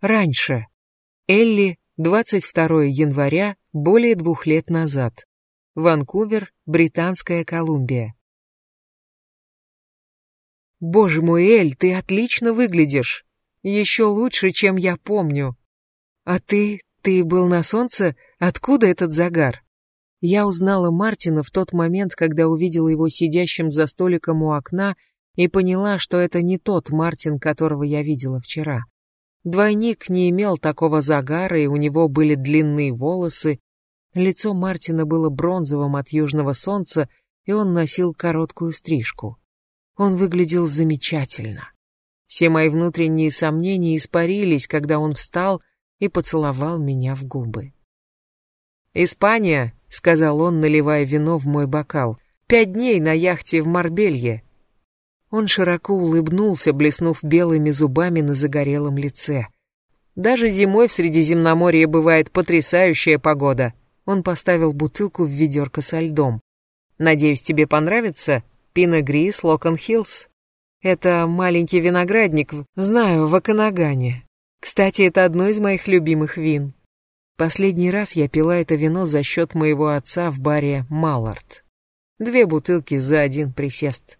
Раньше. Элли, 22 января, более двух лет назад. Ванкувер, Британская Колумбия. Боже мой, Эль, ты отлично выглядишь. Еще лучше, чем я помню. А ты, ты был на солнце? Откуда этот загар? Я узнала Мартина в тот момент, когда увидела его сидящим за столиком у окна и поняла, что это не тот Мартин, которого я видела вчера. Двойник не имел такого загара, и у него были длинные волосы. Лицо Мартина было бронзовым от южного солнца, и он носил короткую стрижку. Он выглядел замечательно. Все мои внутренние сомнения испарились, когда он встал и поцеловал меня в губы. «Испания», — сказал он, наливая вино в мой бокал, — «пять дней на яхте в Марбелье. Он широко улыбнулся, блеснув белыми зубами на загорелом лице. Даже зимой в Средиземноморье бывает потрясающая погода. Он поставил бутылку в ведерко со льдом. Надеюсь, тебе понравится Пино Грис Локон Хиллс. Это маленький виноградник, знаю, в Оканагане. Кстати, это одно из моих любимых вин. Последний раз я пила это вино за счет моего отца в баре Маллард. Две бутылки за один присест.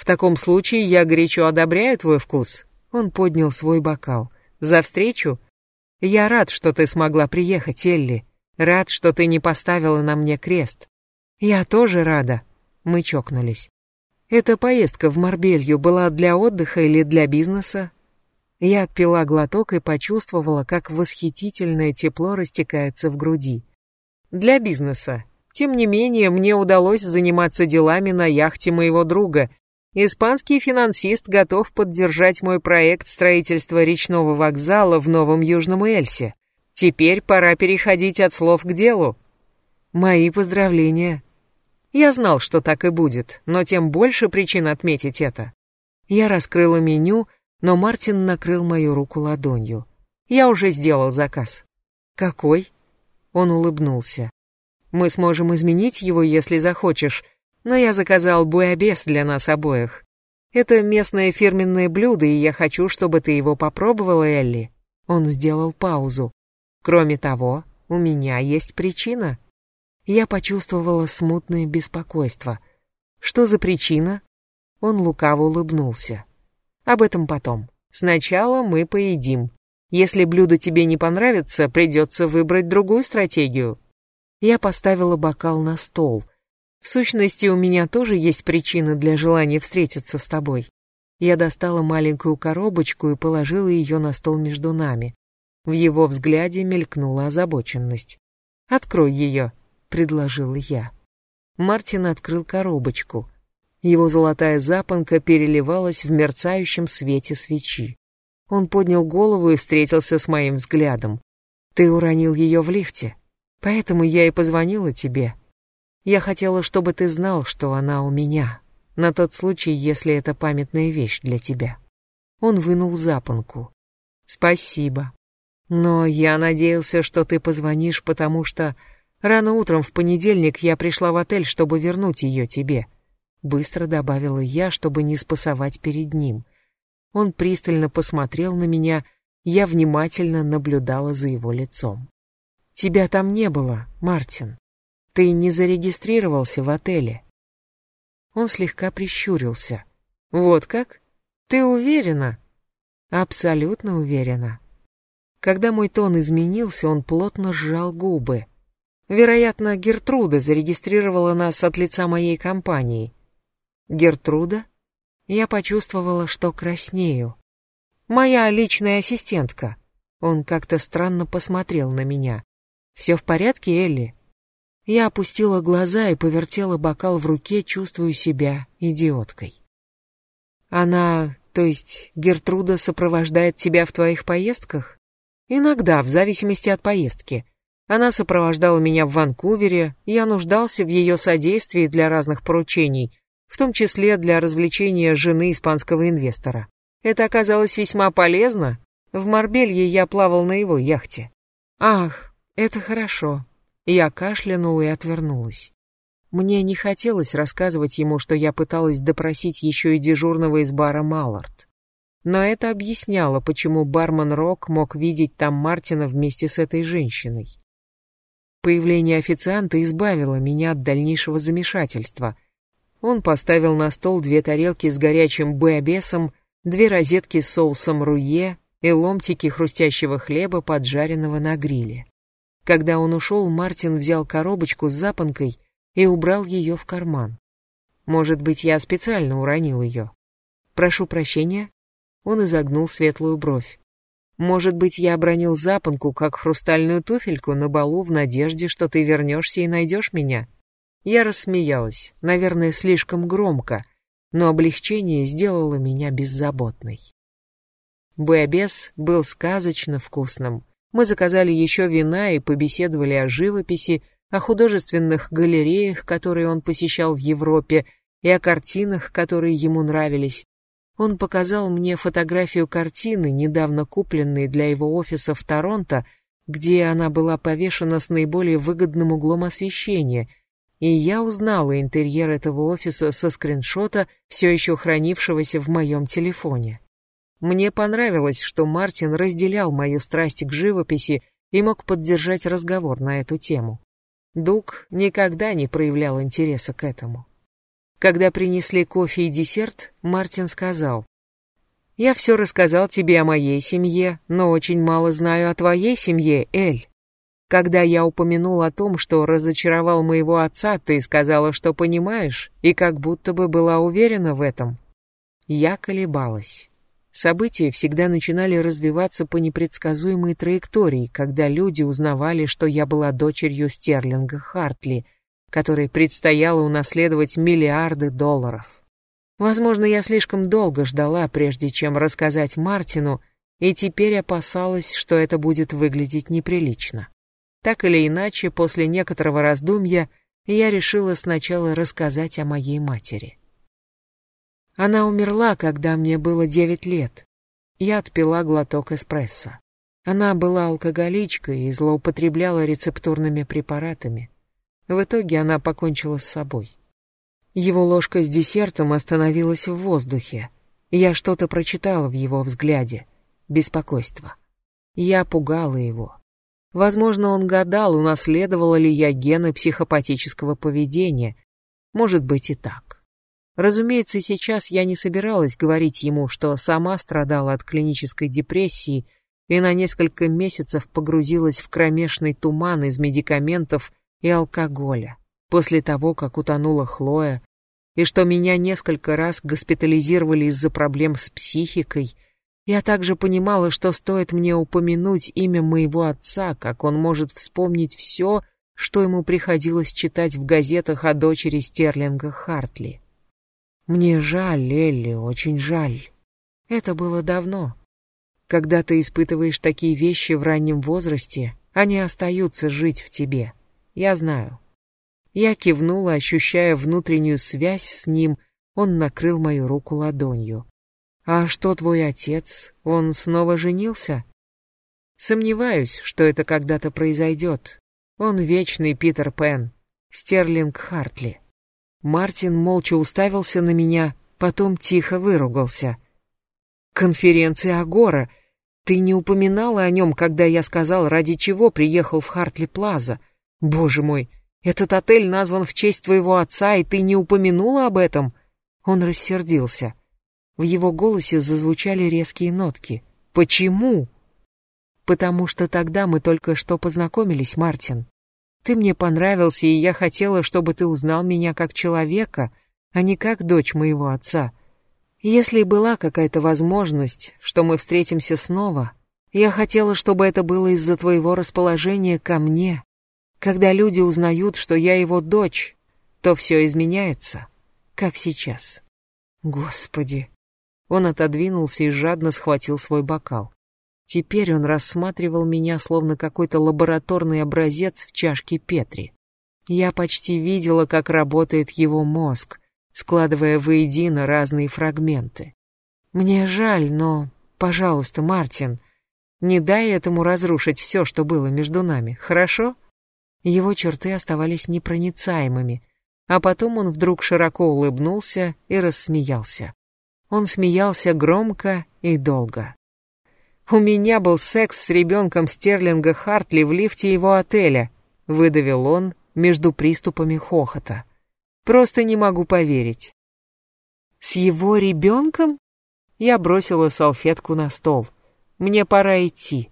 В таком случае я горячо одобряю твой вкус. Он поднял свой бокал. За встречу? Я рад, что ты смогла приехать, Элли. Рад, что ты не поставила на мне крест. Я тоже рада. Мы чокнулись. Эта поездка в Марбелью была для отдыха или для бизнеса? Я отпила глоток и почувствовала, как восхитительное тепло растекается в груди. Для бизнеса. Тем не менее, мне удалось заниматься делами на яхте моего друга, Испанский финансист готов поддержать мой проект строительства речного вокзала в Новом Южном Эльсе. Теперь пора переходить от слов к делу. Мои поздравления. Я знал, что так и будет, но тем больше причин отметить это. Я раскрыла меню, но Мартин накрыл мою руку ладонью. Я уже сделал заказ. Какой? Он улыбнулся. Мы сможем изменить его, если захочешь, но я заказал буябес для нас обоих. Это местное фирменное блюдо, и я хочу, чтобы ты его попробовала, Элли. Он сделал паузу. Кроме того, у меня есть причина. Я почувствовала смутное беспокойство. Что за причина? Он лукаво улыбнулся. Об этом потом. Сначала мы поедим. Если блюдо тебе не понравится, придется выбрать другую стратегию. Я поставила бокал на стол, в сущности, у меня тоже есть причина для желания встретиться с тобой. Я достала маленькую коробочку и положила ее на стол между нами. В его взгляде мелькнула озабоченность. «Открой ее», — предложила я. Мартин открыл коробочку. Его золотая запонка переливалась в мерцающем свете свечи. Он поднял голову и встретился с моим взглядом. «Ты уронил ее в лифте, поэтому я и позвонила тебе», я хотела, чтобы ты знал, что она у меня, на тот случай, если это памятная вещь для тебя. Он вынул запонку. Спасибо. Но я надеялся, что ты позвонишь, потому что рано утром в понедельник я пришла в отель, чтобы вернуть ее тебе. Быстро добавила я, чтобы не спасовать перед ним. Он пристально посмотрел на меня, я внимательно наблюдала за его лицом. Тебя там не было, Мартин. Ты не зарегистрировался в отеле. Он слегка прищурился. Вот как? Ты уверена? Абсолютно уверена. Когда мой тон изменился, он плотно сжал губы. Вероятно, Гертруда зарегистрировала нас от лица моей компании. Гертруда? Я почувствовала, что краснею. Моя личная ассистентка. Он как-то странно посмотрел на меня. Все в порядке, Элли? Я опустила глаза и повертела бокал в руке, чувствуя себя идиоткой. Она, то есть Гертруда, сопровождает тебя в твоих поездках? Иногда, в зависимости от поездки. Она сопровождала меня в Ванкувере, я нуждался в ее содействии для разных поручений, в том числе для развлечения жены испанского инвестора. Это оказалось весьма полезно. В Марбелье я плавал на его яхте. Ах, это хорошо. Я кашлянула и отвернулась. Мне не хотелось рассказывать ему, что я пыталась допросить еще и дежурного из бара Маллард. Но это объясняло, почему бармен Рок мог видеть там Мартина вместе с этой женщиной. Появление официанта избавило меня от дальнейшего замешательства. Он поставил на стол две тарелки с горячим буябесом, две розетки с соусом руе и ломтики хрустящего хлеба, поджаренного на гриле. Когда он ушел, Мартин взял коробочку с запонкой и убрал ее в карман. Может быть, я специально уронил ее. Прошу прощения. Он изогнул светлую бровь. Может быть, я обронил запонку, как хрустальную туфельку на балу в надежде, что ты вернешься и найдешь меня? Я рассмеялась, наверное, слишком громко, но облегчение сделало меня беззаботной. Буябес был сказочно вкусным. Мы заказали еще вина и побеседовали о живописи, о художественных галереях, которые он посещал в Европе, и о картинах, которые ему нравились, он показал мне фотографию картины, недавно купленной для его офиса в Торонто, где она была повешена с наиболее выгодным углом освещения, и я узнала интерьер этого офиса со скриншота, все еще хранившегося в моем телефоне. Мне понравилось, что Мартин разделял мою страсть к живописи и мог поддержать разговор на эту тему. Дуг никогда не проявлял интереса к этому. Когда принесли кофе и десерт, Мартин сказал, «Я все рассказал тебе о моей семье, но очень мало знаю о твоей семье, Эль. Когда я упомянул о том, что разочаровал моего отца, ты сказала, что понимаешь, и как будто бы была уверена в этом». Я колебалась. События всегда начинали развиваться по непредсказуемой траектории, когда люди узнавали, что я была дочерью Стерлинга Хартли — которой предстояло унаследовать миллиарды долларов. Возможно, я слишком долго ждала, прежде чем рассказать Мартину, и теперь опасалась, что это будет выглядеть неприлично. Так или иначе, после некоторого раздумья, я решила сначала рассказать о моей матери. Она умерла, когда мне было девять лет. Я отпила глоток эспрессо. Она была алкоголичкой и злоупотребляла рецептурными препаратами. В итоге она покончила с собой. Его ложка с десертом остановилась в воздухе. Я что-то прочитала в его взгляде. Беспокойство. Я пугала его. Возможно, он гадал, унаследовала ли я гены психопатического поведения. Может быть и так. Разумеется, сейчас я не собиралась говорить ему, что сама страдала от клинической депрессии и на несколько месяцев погрузилась в кромешный туман из медикаментов и алкоголя, после того, как утонула Хлоя, и что меня несколько раз госпитализировали из-за проблем с психикой, я также понимала, что стоит мне упомянуть имя моего отца, как он может вспомнить все, что ему приходилось читать в газетах о дочери Стерлинга Хартли. Мне жаль, Элли, очень жаль. Это было давно. Когда ты испытываешь такие вещи в раннем возрасте, они остаются жить в тебе. Я знаю. Я кивнула, ощущая внутреннюю связь с ним, он накрыл мою руку ладонью. «А что твой отец? Он снова женился?» «Сомневаюсь, что это когда-то произойдет. Он вечный Питер Пен, Стерлинг Хартли». Мартин молча уставился на меня, потом тихо выругался. «Конференция Агора. Ты не упоминала о нем, когда я сказал, ради чего приехал в Хартли Плаза. Боже мой, этот отель назван в честь твоего отца, и ты не упомянула об этом? Он рассердился. В его голосе зазвучали резкие нотки. Почему? Потому что тогда мы только что познакомились, Мартин. Ты мне понравился, и я хотела, чтобы ты узнал меня как человека, а не как дочь моего отца. Если была какая-то возможность, что мы встретимся снова, я хотела, чтобы это было из-за твоего расположения ко мне, когда люди узнают, что я его дочь, то все изменяется, как сейчас. Господи. Он отодвинулся и жадно схватил свой бокал. Теперь он рассматривал меня словно какой-то лабораторный образец в чашке Петри. Я почти видела, как работает его мозг, складывая воедино разные фрагменты. Мне жаль, но, пожалуйста, Мартин, не дай этому разрушить все, что было между нами, хорошо? Его черты оставались непроницаемыми, а потом он вдруг широко улыбнулся и рассмеялся. Он смеялся громко и долго. «У меня был секс с ребенком Стерлинга Хартли в лифте его отеля», выдавил он между приступами хохота. «Просто не могу поверить». «С его ребенком?» Я бросила салфетку на стол. «Мне пора идти».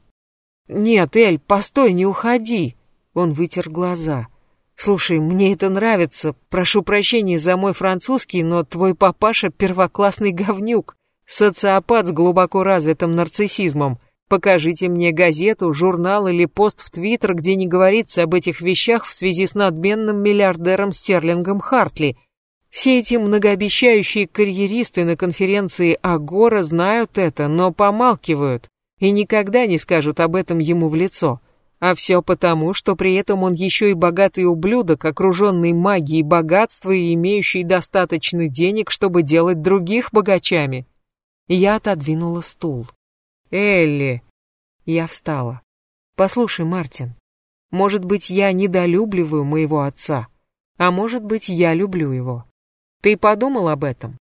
«Нет, Эль, постой, не уходи!» Он вытер глаза. «Слушай, мне это нравится. Прошу прощения за мой французский, но твой папаша первоклассный говнюк. Социопат с глубоко развитым нарциссизмом. Покажите мне газету, журнал или пост в Твиттер, где не говорится об этих вещах в связи с надменным миллиардером Стерлингом Хартли. Все эти многообещающие карьеристы на конференции Агора знают это, но помалкивают и никогда не скажут об этом ему в лицо. А все потому, что при этом он еще и богатый ублюдок, окруженный магией богатства и имеющий достаточно денег, чтобы делать других богачами. Я отодвинула стул. «Элли!» Я встала. «Послушай, Мартин, может быть, я недолюбливаю моего отца, а может быть, я люблю его. Ты подумал об этом?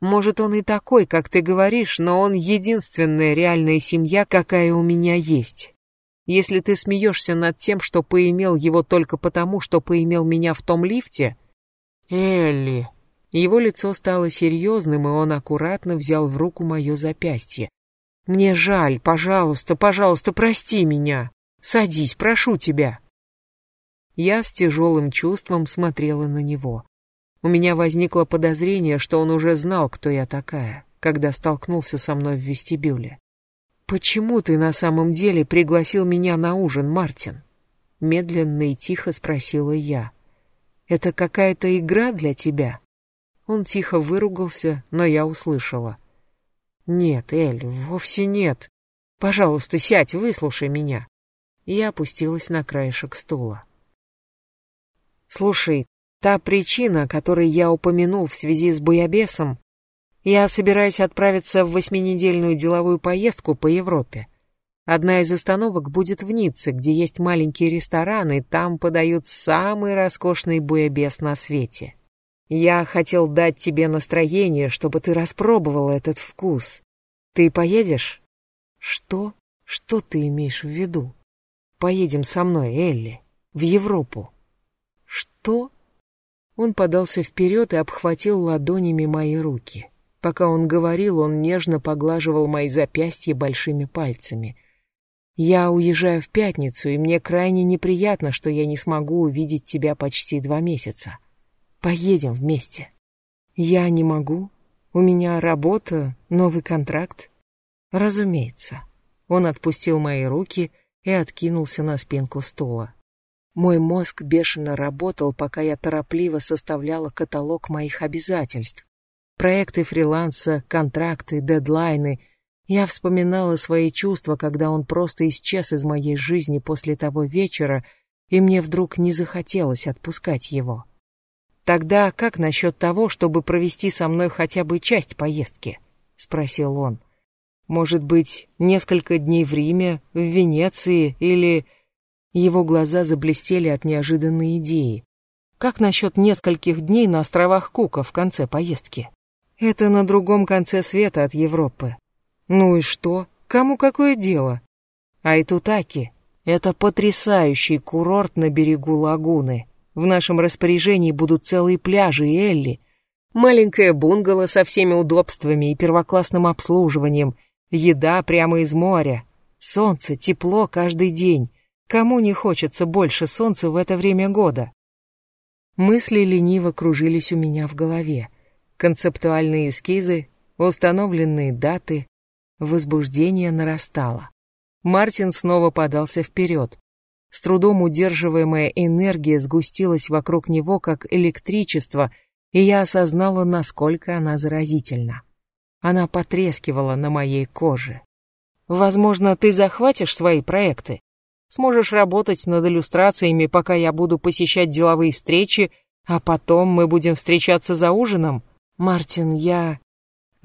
Может, он и такой, как ты говоришь, но он единственная реальная семья, какая у меня есть. Если ты смеешься над тем, что поимел его только потому, что поимел меня в том лифте... Элли, его лицо стало серьезным, и он аккуратно взял в руку мое запястье. «Мне жаль, пожалуйста, пожалуйста, прости меня. Садись, прошу тебя». Я с тяжелым чувством смотрела на него. У меня возникло подозрение, что он уже знал, кто я такая, когда столкнулся со мной в вестибюле. «Почему ты на самом деле пригласил меня на ужин, Мартин?» Медленно и тихо спросила я. «Это какая-то игра для тебя?» Он тихо выругался, но я услышала. «Нет, Эль, вовсе нет. Пожалуйста, сядь, выслушай меня». Я опустилась на краешек стула. «Слушай, та причина, которую я упомянул в связи с буябесом, я собираюсь отправиться в восьминедельную деловую поездку по Европе. Одна из остановок будет в Ницце, где есть маленький ресторан, и там подают самый роскошный буябес на свете. Я хотел дать тебе настроение, чтобы ты распробовал этот вкус. Ты поедешь? Что? Что ты имеешь в виду? Поедем со мной, Элли, в Европу. Что? Он подался вперед и обхватил ладонями мои руки. Пока он говорил, он нежно поглаживал мои запястья большими пальцами. Я уезжаю в пятницу, и мне крайне неприятно, что я не смогу увидеть тебя почти два месяца. Поедем вместе. Я не могу. У меня работа, новый контракт. Разумеется. Он отпустил мои руки и откинулся на спинку стула. Мой мозг бешено работал, пока я торопливо составляла каталог моих обязательств. Проекты фриланса, контракты, дедлайны. Я вспоминала свои чувства, когда он просто исчез из моей жизни после того вечера, и мне вдруг не захотелось отпускать его. «Тогда как насчет того, чтобы провести со мной хотя бы часть поездки?» — спросил он. «Может быть, несколько дней в Риме, в Венеции или...» Его глаза заблестели от неожиданной идеи. «Как насчет нескольких дней на островах Кука в конце поездки?» «Это на другом конце света от Европы». «Ну и что? Кому какое дело?» «Айтутаки — это потрясающий курорт на берегу лагуны», в нашем распоряжении будут целые пляжи и Элли. Маленькая бунгало со всеми удобствами и первоклассным обслуживанием. Еда прямо из моря. Солнце, тепло каждый день. Кому не хочется больше солнца в это время года? Мысли лениво кружились у меня в голове. Концептуальные эскизы, установленные даты. Возбуждение нарастало. Мартин снова подался вперед. С трудом удерживаемая энергия сгустилась вокруг него, как электричество, и я осознала, насколько она заразительна. Она потрескивала на моей коже. «Возможно, ты захватишь свои проекты? Сможешь работать над иллюстрациями, пока я буду посещать деловые встречи, а потом мы будем встречаться за ужином? Мартин, я...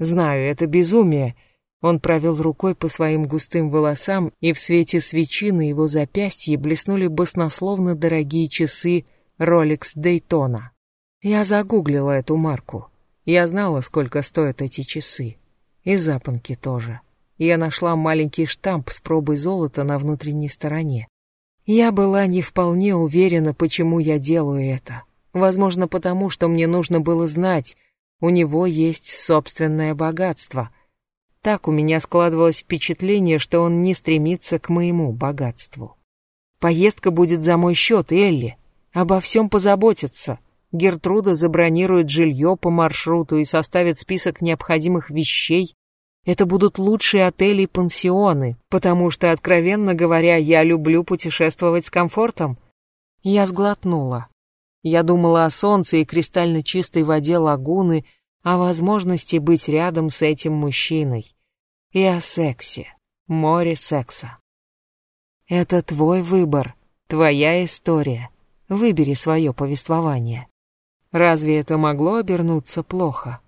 Знаю, это безумие, он провел рукой по своим густым волосам, и в свете свечи на его запястье блеснули баснословно дорогие часы Rolex Daytona. Я загуглила эту марку. Я знала, сколько стоят эти часы. И запонки тоже. Я нашла маленький штамп с пробой золота на внутренней стороне. Я была не вполне уверена, почему я делаю это. Возможно, потому что мне нужно было знать, у него есть собственное богатство. Так у меня складывалось впечатление, что он не стремится к моему богатству. Поездка будет за мой счет, Элли. Обо всем позаботиться. Гертруда забронирует жилье по маршруту и составит список необходимых вещей. Это будут лучшие отели и пансионы, потому что, откровенно говоря, я люблю путешествовать с комфортом. Я сглотнула. Я думала о солнце и кристально чистой воде лагуны, о возможности быть рядом с этим мужчиной. И о сексе, море секса. Это твой выбор, твоя история. Выбери свое повествование. Разве это могло обернуться плохо?